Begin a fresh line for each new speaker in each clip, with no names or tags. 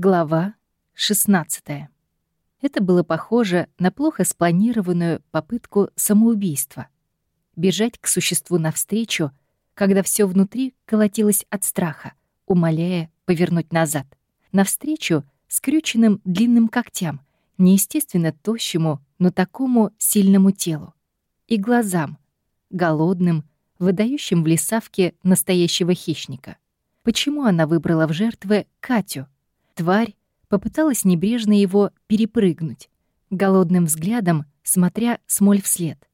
Глава 16. Это было похоже на плохо спланированную попытку самоубийства. Бежать к существу навстречу, когда все внутри колотилось от страха, умоляя повернуть назад. Навстречу скрюченным длинным когтям, неестественно тощему, но такому сильному телу. И глазам, голодным, выдающим в лесавке настоящего хищника. Почему она выбрала в жертвы Катю — Тварь попыталась небрежно его перепрыгнуть, голодным взглядом смотря смоль вслед.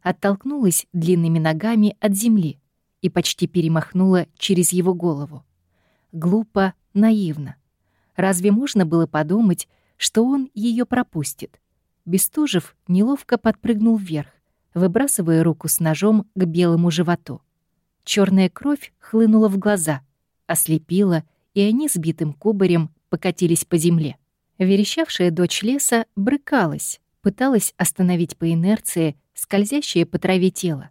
Оттолкнулась длинными ногами от земли и почти перемахнула через его голову. Глупо, наивно. Разве можно было подумать, что он ее пропустит? Бестужев неловко подпрыгнул вверх, выбрасывая руку с ножом к белому животу. Черная кровь хлынула в глаза, ослепила, и они сбитым кубарем покатились по земле. Верещавшая дочь леса брыкалась, пыталась остановить по инерции скользящее по траве тело.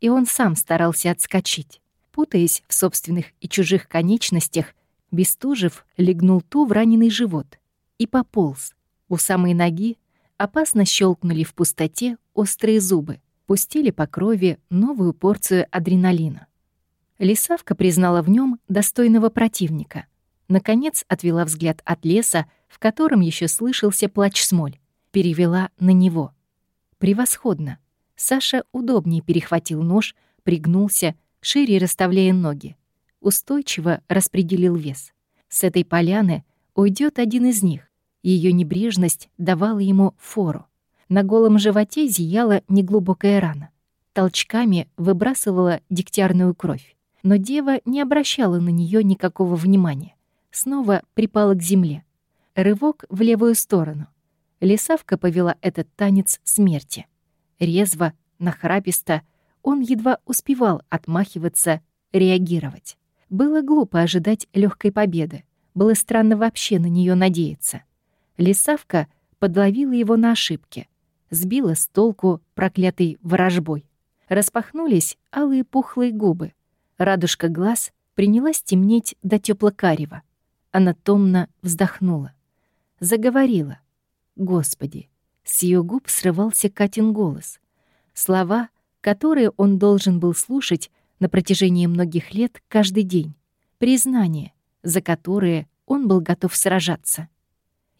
И он сам старался отскочить. Путаясь в собственных и чужих конечностях, Бестужев легнул ту в раненый живот и пополз. У самой ноги опасно щелкнули в пустоте острые зубы, пустили по крови новую порцию адреналина. Лисавка признала в нем достойного противника. Наконец отвела взгляд от леса, в котором еще слышался плач смоль. Перевела на него. Превосходно. Саша удобнее перехватил нож, пригнулся, шире расставляя ноги. Устойчиво распределил вес. С этой поляны уйдет один из них. Ее небрежность давала ему фору. На голом животе зияла неглубокая рана. Толчками выбрасывала дегтярную кровь. Но дева не обращала на нее никакого внимания снова припала к земле. Рывок в левую сторону. Лисавка повела этот танец смерти. Резво, нахраписто, он едва успевал отмахиваться, реагировать. Было глупо ожидать легкой победы. Было странно вообще на нее надеяться. Лисавка подловила его на ошибке. Сбила с толку проклятый ворожбой. Распахнулись алые пухлые губы. Радужка глаз принялась темнеть до тёпло-карева. Она томно вздохнула. Заговорила. Господи, с ее губ срывался Катин голос. Слова, которые он должен был слушать на протяжении многих лет каждый день. Признание, за которое он был готов сражаться.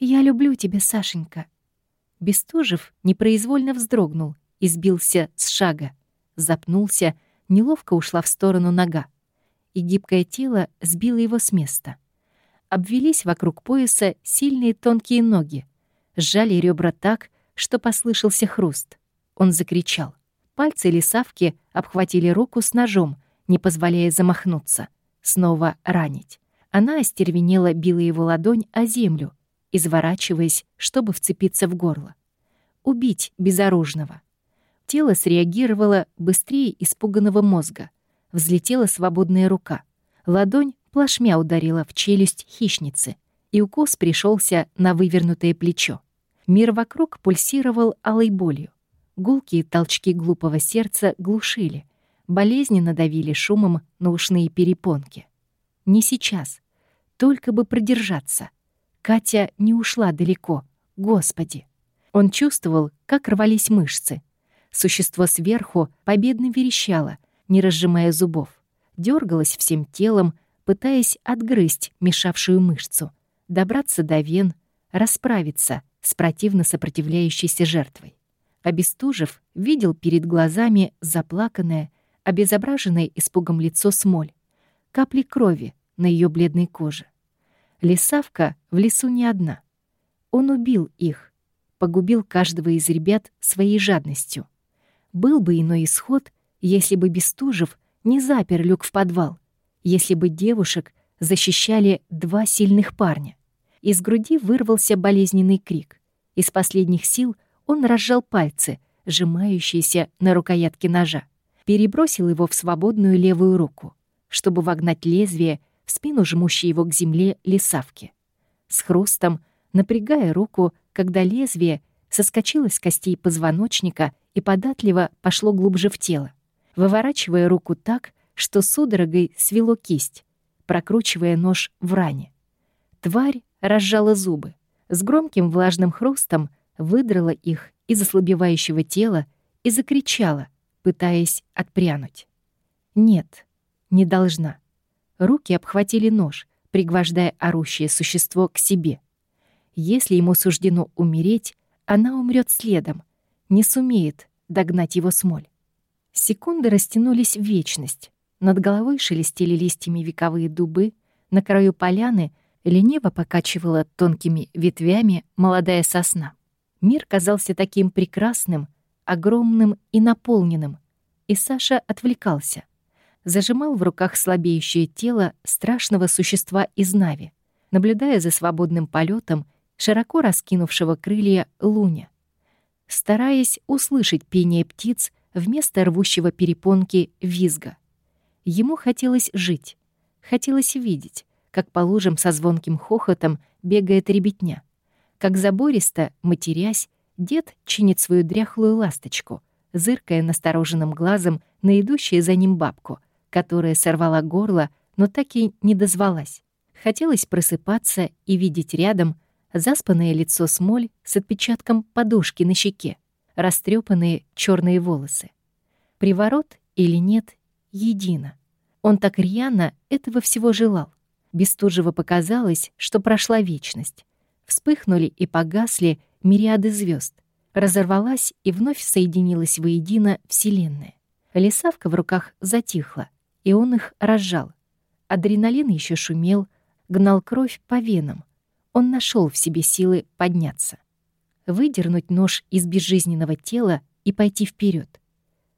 «Я люблю тебя, Сашенька». Бестужев непроизвольно вздрогнул и сбился с шага. Запнулся, неловко ушла в сторону нога. И гибкое тело сбило его с места обвелись вокруг пояса сильные тонкие ноги, сжали ребра так, что послышался хруст. Он закричал. Пальцы лисавки обхватили руку с ножом, не позволяя замахнуться, снова ранить. Она остервенела била его ладонь о землю, изворачиваясь, чтобы вцепиться в горло. Убить безоружного. Тело среагировало быстрее испуганного мозга. Взлетела свободная рука. Ладонь плашмя ударила в челюсть хищницы, и укус пришелся на вывернутое плечо. Мир вокруг пульсировал алой болью. Гулкие толчки глупого сердца глушили, болезненно давили шумом на ушные перепонки. Не сейчас, только бы продержаться. Катя не ушла далеко, господи. Он чувствовал, как рвались мышцы. Существо сверху победно верещало, не разжимая зубов. дергалось всем телом, пытаясь отгрызть мешавшую мышцу, добраться до вен, расправиться с противно сопротивляющейся жертвой. Обестужев, видел перед глазами заплаканное, обезображенное испугом лицо смоль, капли крови на ее бледной коже. Лисавка в лесу не одна. Он убил их, погубил каждого из ребят своей жадностью. Был бы иной исход, если бы Бестужев не запер люк в подвал, если бы девушек защищали два сильных парня. Из груди вырвался болезненный крик. Из последних сил он разжал пальцы, сжимающиеся на рукоятке ножа, перебросил его в свободную левую руку, чтобы вогнать лезвие в спину жмущей его к земле лесавки. С хрустом, напрягая руку, когда лезвие соскочило с костей позвоночника и податливо пошло глубже в тело, выворачивая руку так, что судорогой свело кисть, прокручивая нож в ране. Тварь разжала зубы. С громким влажным хрустом выдрала их из ослабевающего тела и закричала, пытаясь отпрянуть. Нет, не должна. Руки обхватили нож, пригвождая орущее существо к себе. Если ему суждено умереть, она умрет следом, не сумеет догнать его смоль. Секунды растянулись в вечность. Над головой шелестели листьями вековые дубы, на краю поляны лениво покачивала тонкими ветвями молодая сосна. Мир казался таким прекрасным, огромным и наполненным, и Саша отвлекался. Зажимал в руках слабеющее тело страшного существа из Нави, наблюдая за свободным полетом широко раскинувшего крылья луня, стараясь услышать пение птиц вместо рвущего перепонки визга. Ему хотелось жить, хотелось видеть, как по лужам со звонким хохотом бегает ребятня, как забористо, матерясь, дед чинит свою дряхлую ласточку, зыркая настороженным глазом на идущую за ним бабку, которая сорвала горло, но так и не дозвалась. Хотелось просыпаться и видеть рядом заспанное лицо смоль с отпечатком подушки на щеке, растрепанные черные волосы. Приворот или нет, едино. Он так рьяно этого всего желал. Бестужево показалось, что прошла вечность. Вспыхнули и погасли мириады звезд. Разорвалась и вновь соединилась воедино Вселенная. Лесавка в руках затихла, и он их разжал. Адреналин еще шумел, гнал кровь по венам. Он нашел в себе силы подняться. Выдернуть нож из безжизненного тела и пойти вперед.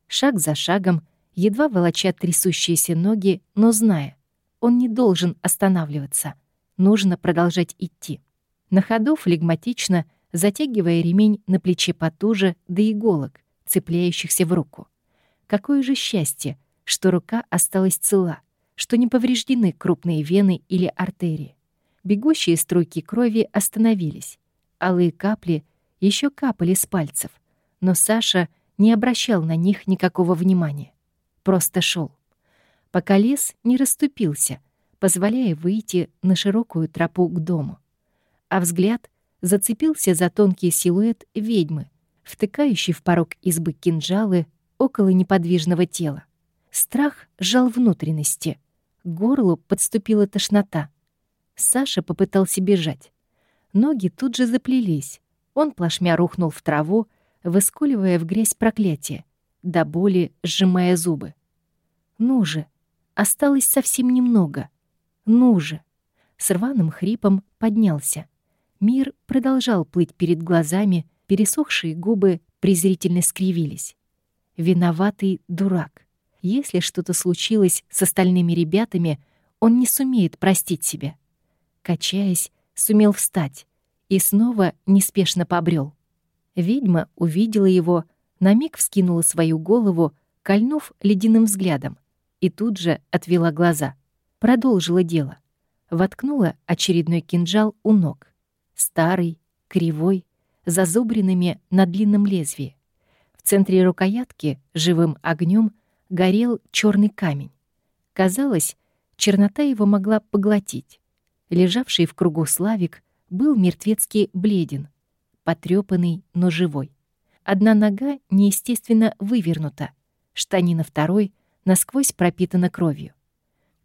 Шаг за шагом, едва волоча трясущиеся ноги, но зная, он не должен останавливаться. Нужно продолжать идти. На ходу флегматично, затягивая ремень на плече потуже до иголок, цепляющихся в руку. Какое же счастье, что рука осталась цела, что не повреждены крупные вены или артерии. Бегущие струйки крови остановились. Алые капли еще капали с пальцев, но Саша не обращал на них никакого внимания. Просто шел, пока лес не расступился, позволяя выйти на широкую тропу к дому. А взгляд зацепился за тонкий силуэт ведьмы, втыкающий в порог избы кинжалы около неподвижного тела. Страх сжал внутренности. К горлу подступила тошнота. Саша попытался бежать. Ноги тут же заплелись. Он плашмя рухнул в траву, выскуливая в грязь проклятие, до боли сжимая зубы. «Ну же! Осталось совсем немного. Ну же!» С рваным хрипом поднялся. Мир продолжал плыть перед глазами, пересохшие губы презрительно скривились. Виноватый дурак. Если что-то случилось с остальными ребятами, он не сумеет простить себя. Качаясь, сумел встать и снова неспешно побрел. Ведьма увидела его, на миг вскинула свою голову, кольнув ледяным взглядом, и тут же отвела глаза. Продолжила дело. Воткнула очередной кинжал у ног. Старый, кривой, зазубренными на длинном лезвии. В центре рукоятки живым огнем горел черный камень. Казалось, чернота его могла поглотить. Лежавший в кругу Славик был мертвецки бледен, потрепанный, но живой. Одна нога неестественно вывернута, штанина второй насквозь пропитана кровью.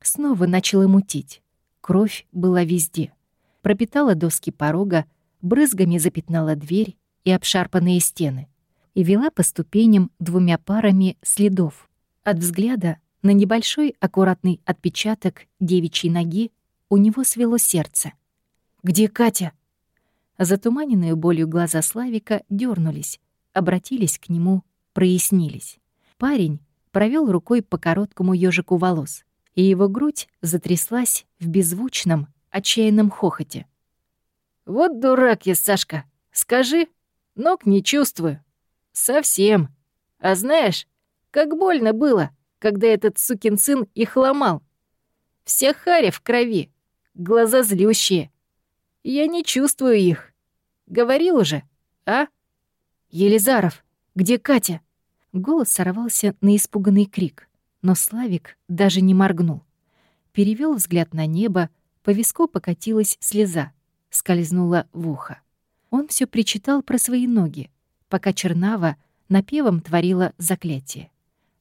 Снова начала мутить. Кровь была везде. Пропитала доски порога, брызгами запятнала дверь и обшарпанные стены и вела по ступеням двумя парами следов. От взгляда на небольшой аккуратный отпечаток девичьей ноги у него свело сердце. «Где Катя?» Затуманенные болью глаза Славика дернулись, обратились к нему, прояснились. Парень провел рукой по короткому ежику волос, и его грудь затряслась в беззвучном, отчаянном хохоте. «Вот дурак я, Сашка! Скажи, ног не чувствую. Совсем. А знаешь, как больно было, когда этот сукин сын их ломал. Вся харя в крови, глаза злющие. Я не чувствую их. Говорил уже, а? Елизаров, где Катя? Голос сорвался на испуганный крик, но Славик даже не моргнул. Перевел взгляд на небо, по виску покатилась слеза. скользнула в ухо. Он все причитал про свои ноги, пока Чернава напевом творила заклятие.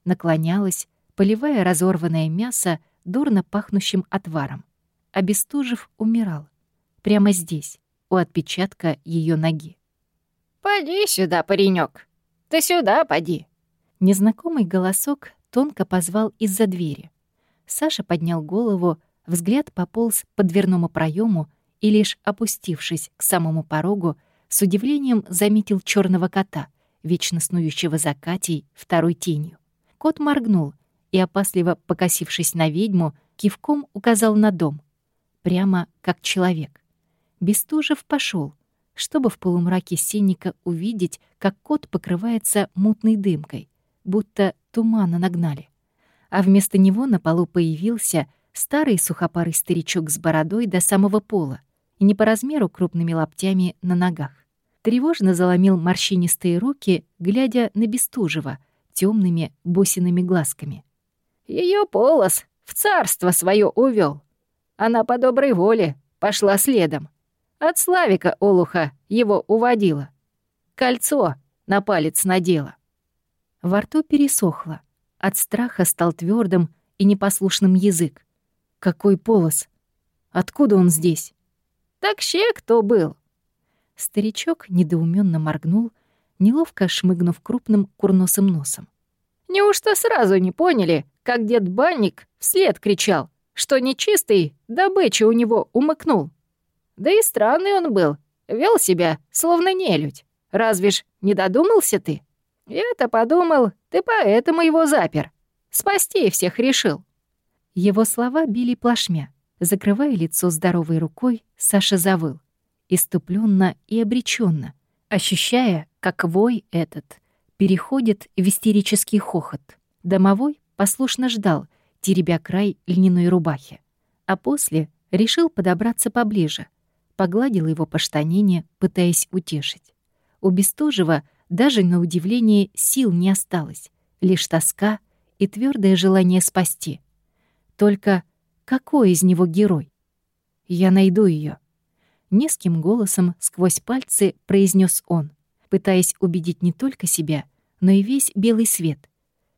Наклонялась, поливая разорванное мясо дурно пахнущим отваром. Бестужев умирал. Прямо здесь, у отпечатка ее ноги.
«Поди сюда, паренек, Ты сюда поди!»
Незнакомый голосок тонко позвал из-за двери. Саша поднял голову, взгляд пополз по дверному проему и, лишь опустившись к самому порогу, с удивлением заметил черного кота, вечно снующего за Катей второй тенью. Кот моргнул и, опасливо покосившись на ведьму, кивком указал на дом. Прямо как человек. Бестужев пошел, чтобы в полумраке сенника увидеть, как кот покрывается мутной дымкой, будто тумана нагнали. А вместо него на полу появился старый сухопарый старичок с бородой до самого пола и не по размеру крупными лаптями на ногах. Тревожно заломил морщинистые руки, глядя на Бестужева темными бусиными глазками.
Ее полос в царство свое увел. Она по доброй воле пошла следом. От Славика Олуха его уводила. Кольцо на палец надела.
Во рту пересохло. От страха стал твердым и непослушным язык. Какой полос? Откуда он здесь?
Так ще кто был?
Старичок недоуменно моргнул, неловко шмыгнув крупным курносым носом.
«Неужто сразу не поняли, как дед Банник вслед кричал, что нечистый добычу у него умыкнул?» Да и странный он был, вел себя, словно нелюдь. Разве ж не додумался ты? Я-то подумал, ты поэтому его запер. Спасти всех решил».
Его слова били плашмя. Закрывая лицо здоровой рукой, Саша завыл. Иступленно и обреченно, ощущая, как вой этот переходит в истерический хохот. Домовой послушно ждал, теребя край льняной рубахи. А после решил подобраться поближе — погладила его по штанине, пытаясь утешить. У Бестужева даже на удивление сил не осталось, лишь тоска и твердое желание спасти. Только какой из него герой? Я найду ее. Низким голосом сквозь пальцы произнес он, пытаясь убедить не только себя, но и весь белый свет.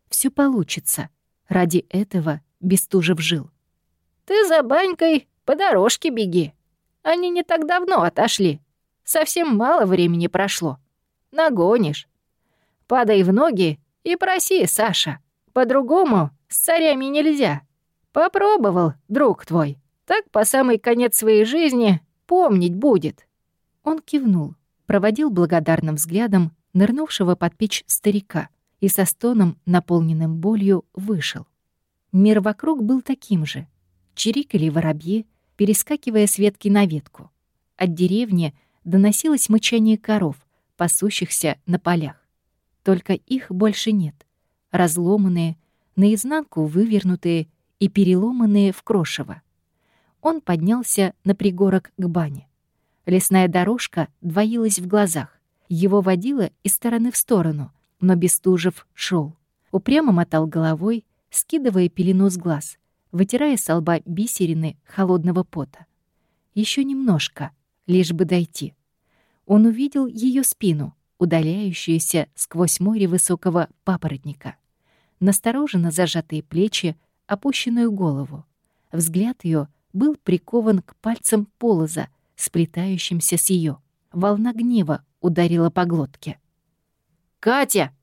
Все получится. Ради этого Бестужев жил.
«Ты за банькой по дорожке беги», они не так давно отошли. Совсем мало времени прошло. Нагонишь. Падай в ноги и проси, Саша. По-другому с царями нельзя. Попробовал, друг твой. Так по самый конец своей жизни помнить будет».
Он кивнул, проводил благодарным взглядом нырнувшего под печь старика и со стоном, наполненным болью, вышел. Мир вокруг был таким же. Чирикали воробьи, перескакивая с ветки на ветку. От деревни доносилось мычание коров, пасущихся на полях. Только их больше нет. Разломанные, наизнанку вывернутые и переломанные в крошево. Он поднялся на пригорок к бане. Лесная дорожка двоилась в глазах. Его водило из стороны в сторону, но Бестужев шел. Упрямо мотал головой, скидывая пелену с глаз, вытирая с лба бисерины холодного пота. Еще немножко, лишь бы дойти. Он увидел ее спину, удаляющуюся сквозь море высокого папоротника. Настороженно зажатые плечи, опущенную голову. Взгляд ее был прикован к пальцам полоза, сплетающимся с ее. Волна гнева ударила по глотке.
«Катя!»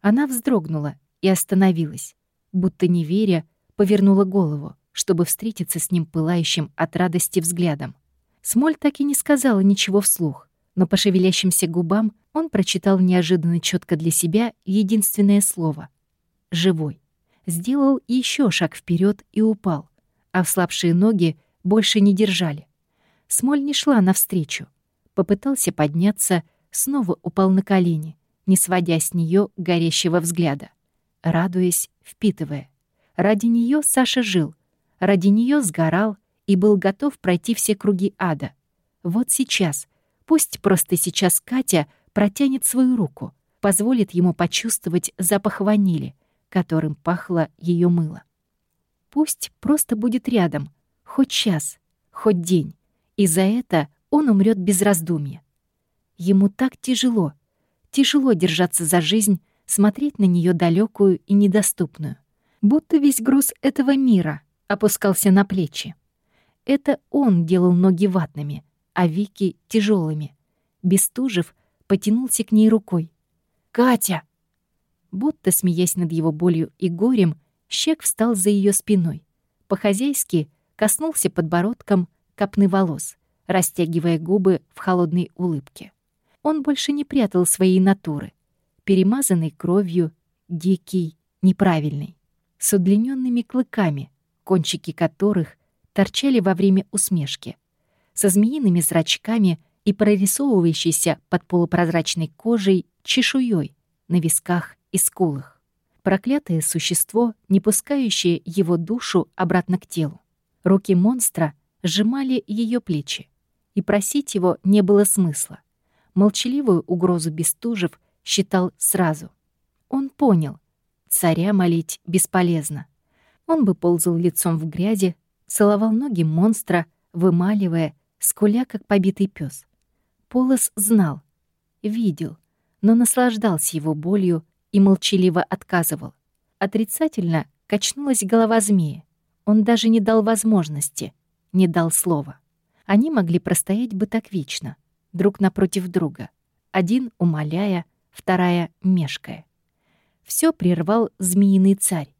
Она вздрогнула и остановилась, будто не веря, повернула голову, чтобы встретиться с ним пылающим от радости взглядом. Смоль так и не сказала ничего вслух, но по шевелящимся губам он прочитал неожиданно четко для себя единственное слово — «живой». Сделал еще шаг вперед и упал, а вслабшие ноги больше не держали. Смоль не шла навстречу. Попытался подняться, снова упал на колени, не сводя с нее горящего взгляда, радуясь, впитывая. Ради нее Саша жил, ради нее сгорал и был готов пройти все круги ада. Вот сейчас, пусть просто сейчас Катя протянет свою руку, позволит ему почувствовать запах ванили, которым пахло ее мыло. Пусть просто будет рядом, хоть час, хоть день, и за это он умрет без раздумья. Ему так тяжело, тяжело держаться за жизнь, смотреть на нее далекую и недоступную. Будто весь груз этого мира опускался на плечи. Это он делал ноги ватными, а Вики — тяжелыми. Бестужев потянулся к ней рукой. «Катя!» Будто, смеясь над его болью и горем, Щек встал за ее спиной. По-хозяйски коснулся подбородком копны волос, растягивая губы в холодной улыбке. Он больше не прятал своей натуры, перемазанной кровью, дикий, неправильный, с удлиненными клыками, кончики которых торчали во время усмешки, со змеиными зрачками и прорисовывающейся под полупрозрачной кожей чешуей на висках и скулах. Проклятое существо, не пускающее его душу обратно к телу. Руки монстра сжимали ее плечи, и просить его не было смысла. Молчаливую угрозу Бестужев считал сразу. Он понял, царя молить бесполезно. Он бы ползал лицом в грязи, целовал ноги монстра, вымаливая, скуля, как побитый пес. Полос знал, видел, но наслаждался его болью и молчаливо отказывал. Отрицательно качнулась голова змея. Он даже не дал возможности, не дал слова. Они могли простоять бы так вечно, друг напротив друга, один умоляя, вторая мешкая. Все прервал змеиный царь.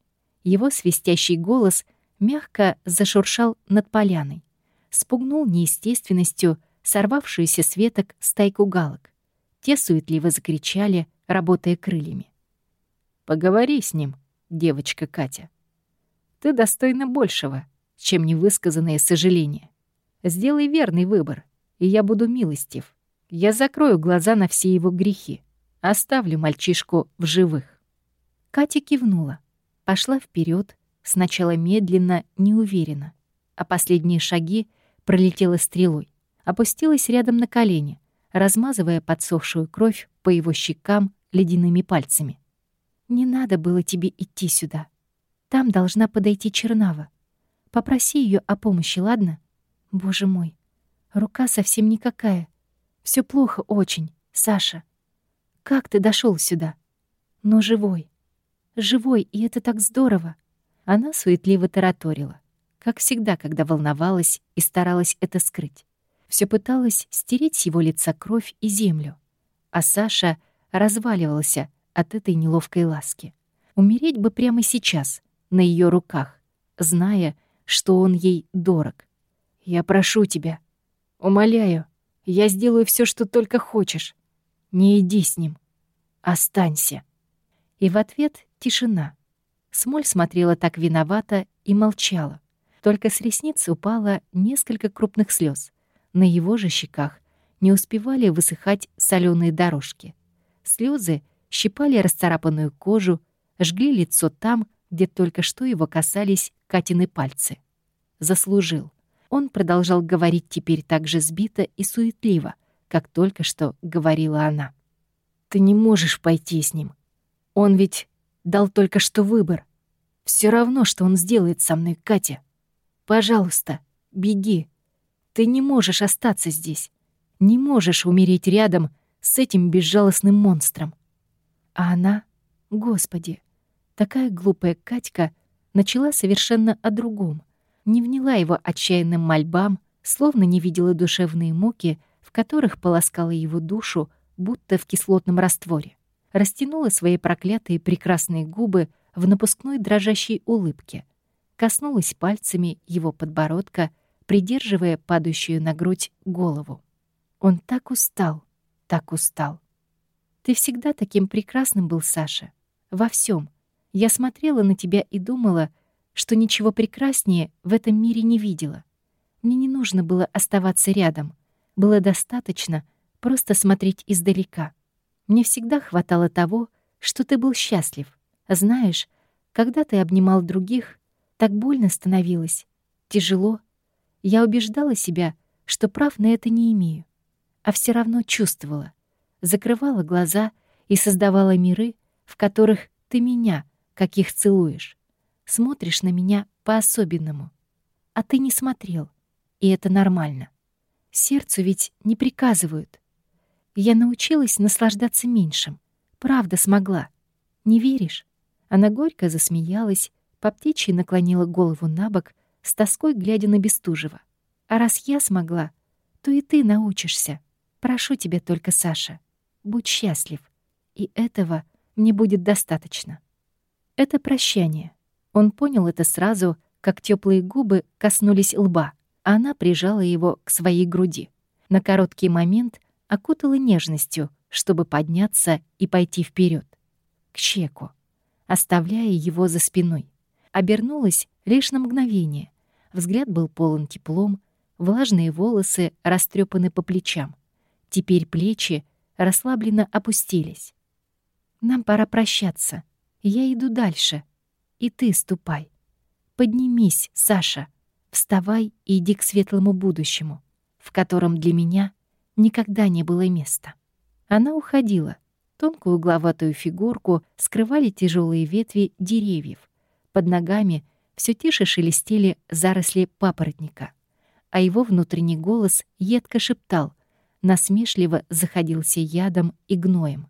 Его свистящий голос мягко зашуршал над поляной, спугнул неестественностью сорвавшуюся с веток стайку галок. Те суетливо закричали, работая крыльями. «Поговори с ним, девочка Катя. Ты достойна большего, чем невысказанное сожаление. Сделай верный выбор, и я буду милостив. Я закрою глаза на все его грехи. Оставлю мальчишку в живых». Катя кивнула, пошла вперед, сначала медленно, неуверенно, а последние шаги пролетела стрелой, опустилась рядом на колени, размазывая подсохшую кровь по его щекам ледяными пальцами. «Не надо было тебе идти сюда. Там должна подойти Чернава. Попроси ее о помощи, ладно? Боже мой, рука совсем никакая. Все плохо очень, Саша. Как ты дошел сюда? Но живой. Живой, и это так здорово. Она суетливо тараторила, как всегда, когда волновалась и старалась это скрыть. Все пыталась стереть с его лица кровь и землю. А Саша разваливался от этой неловкой ласки. Умереть бы прямо сейчас, на ее руках, зная, что он ей дорог. «Я прошу тебя, умоляю, я сделаю все, что только хочешь. Не иди с ним. Останься». И в ответ тишина. Смоль смотрела так виновато и молчала. Только с ресниц упало несколько крупных слез. На его же щеках не успевали высыхать соленые дорожки. Слезы щипали расцарапанную кожу, жгли лицо там, где только что его касались Катины пальцы. Заслужил. Он продолжал говорить теперь так же сбито и суетливо, как только что говорила она. «Ты не можешь пойти с ним. Он ведь дал только что выбор. Все равно, что он сделает со мной, Катя. Пожалуйста, беги. Ты не можешь остаться здесь. Не можешь умереть рядом с этим безжалостным монстром. А она, господи, такая глупая Катька, начала совершенно о другом. Не вняла его отчаянным мольбам, словно не видела душевные муки, в которых полоскала его душу, будто в кислотном растворе растянула свои проклятые прекрасные губы в напускной дрожащей улыбке, коснулась пальцами его подбородка, придерживая падающую на грудь голову. Он так устал, так устал. Ты всегда таким прекрасным был, Саша. Во всем. Я смотрела на тебя и думала, что ничего прекраснее в этом мире не видела. Мне не нужно было оставаться рядом. Было достаточно просто смотреть издалека. Мне всегда хватало того, что ты был счастлив. Знаешь, когда ты обнимал других, так больно становилось, тяжело. Я убеждала себя, что прав на это не имею, а все равно чувствовала, закрывала глаза и создавала миры, в которых ты меня, каких целуешь, смотришь на меня по-особенному. А ты не смотрел, и это нормально. Сердцу ведь не приказывают. Я научилась наслаждаться меньшим. Правда смогла. Не веришь? Она горько засмеялась, по птичьи наклонила голову на бок, с тоской глядя на Бестужева. А раз я смогла, то и ты научишься. Прошу тебя только, Саша, будь счастлив. И этого мне будет достаточно. Это прощание. Он понял это сразу, как теплые губы коснулись лба, а она прижала его к своей груди. На короткий момент окутала нежностью, чтобы подняться и пойти вперед к щеку, оставляя его за спиной. Обернулась лишь на мгновение. Взгляд был полон теплом, влажные волосы растрепаны по плечам. Теперь плечи расслабленно опустились. «Нам пора прощаться. Я иду дальше. И ты ступай. Поднимись, Саша. Вставай и иди к светлому будущему, в котором для меня никогда не было места. Она уходила. Тонкую угловатую фигурку скрывали тяжелые ветви деревьев. Под ногами все тише шелестели заросли папоротника. А его внутренний голос едко шептал, насмешливо заходился ядом и гноем.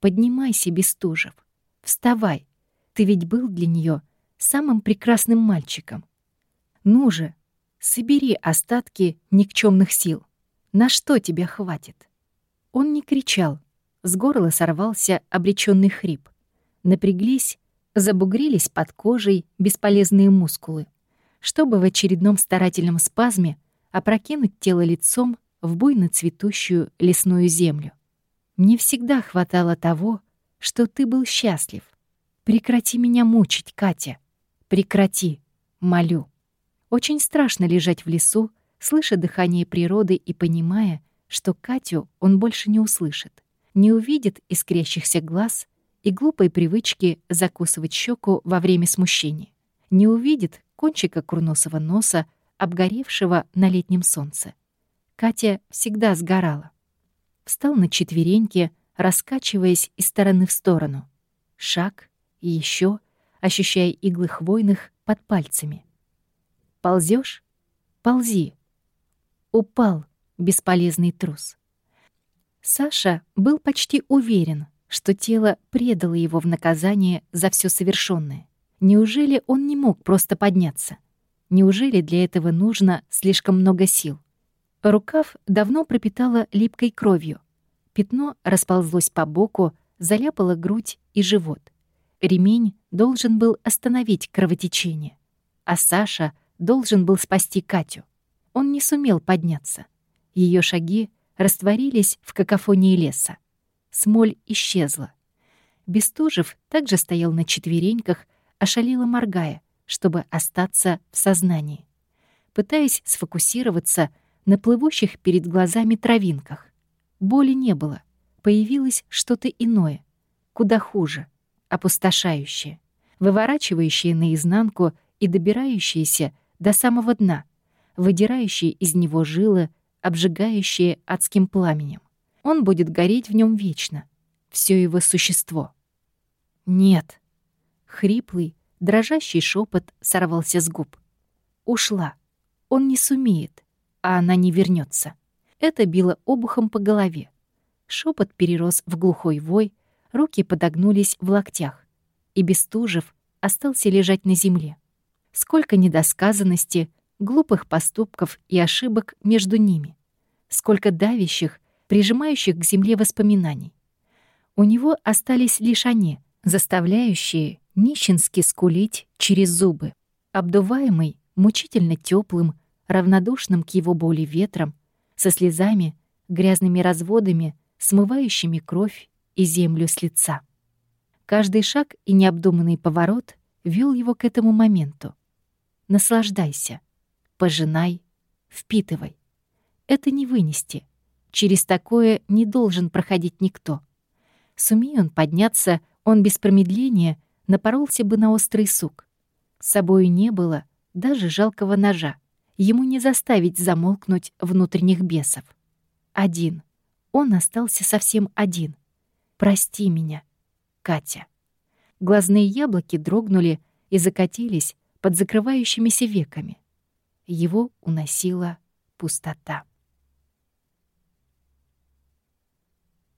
«Поднимайся, Бестужев. Вставай. Ты ведь был для нее самым прекрасным мальчиком. Ну же, собери остатки никчемных сил. На что тебя хватит? Он не кричал. С горла сорвался обреченный хрип. Напряглись, забугрились под кожей бесполезные мускулы, чтобы в очередном старательном спазме опрокинуть тело лицом в буйно цветущую лесную землю. Мне всегда хватало того, что ты был счастлив. Прекрати меня мучить, Катя. Прекрати, молю. Очень страшно лежать в лесу, слыша дыхание природы и понимая, что Катю он больше не услышит, не увидит искрящихся глаз и глупой привычки закусывать щеку во время смущения, не увидит кончика курносого носа, обгоревшего на летнем солнце. Катя всегда сгорала. Встал на четвереньки, раскачиваясь из стороны в сторону. Шаг и еще, ощущая иглы хвойных под пальцами. Ползешь? Ползи. Упал бесполезный трус. Саша был почти уверен, что тело предало его в наказание за все совершенное. Неужели он не мог просто подняться? Неужели для этого нужно слишком много сил? Рукав давно пропитала липкой кровью. Пятно расползлось по боку, заляпало грудь и живот. Ремень должен был остановить кровотечение, а Саша должен был спасти Катю. Он не сумел подняться. Ее шаги растворились в какофонии леса. Смоль исчезла. Бестужев также стоял на четвереньках, ошалело моргая, чтобы остаться в сознании, пытаясь сфокусироваться на плывущих перед глазами травинках. Боли не было. Появилось что-то иное, куда хуже — опустошающее, выворачивающее наизнанку и добирающееся до самого дна, выдирающее из него жилы, обжигающее адским пламенем. Он будет гореть в нем вечно, все его существо. «Нет!» Хриплый, дрожащий шепот сорвался с губ. «Ушла. Он не сумеет, а она не вернется. Это било обухом по голове. Шепот перерос в глухой вой, руки подогнулись в локтях, и Бестужев остался лежать на земле. Сколько недосказанности, глупых поступков и ошибок между ними. Сколько давящих, прижимающих к земле воспоминаний. У него остались лишь они, заставляющие нищенски скулить через зубы, обдуваемый мучительно теплым, равнодушным к его боли ветром, со слезами, грязными разводами, смывающими кровь и землю с лица. Каждый шаг и необдуманный поворот вел его к этому моменту. Наслаждайся, пожинай, впитывай. Это не вынести. Через такое не должен проходить никто. Сумея он подняться, он без промедления напоролся бы на острый сук. С собою не было даже жалкого ножа. Ему не заставить замолкнуть внутренних бесов. Один. Он остался совсем один — Прости меня, Катя. Глазные яблоки дрогнули и закатились под закрывающимися веками. Его уносила пустота.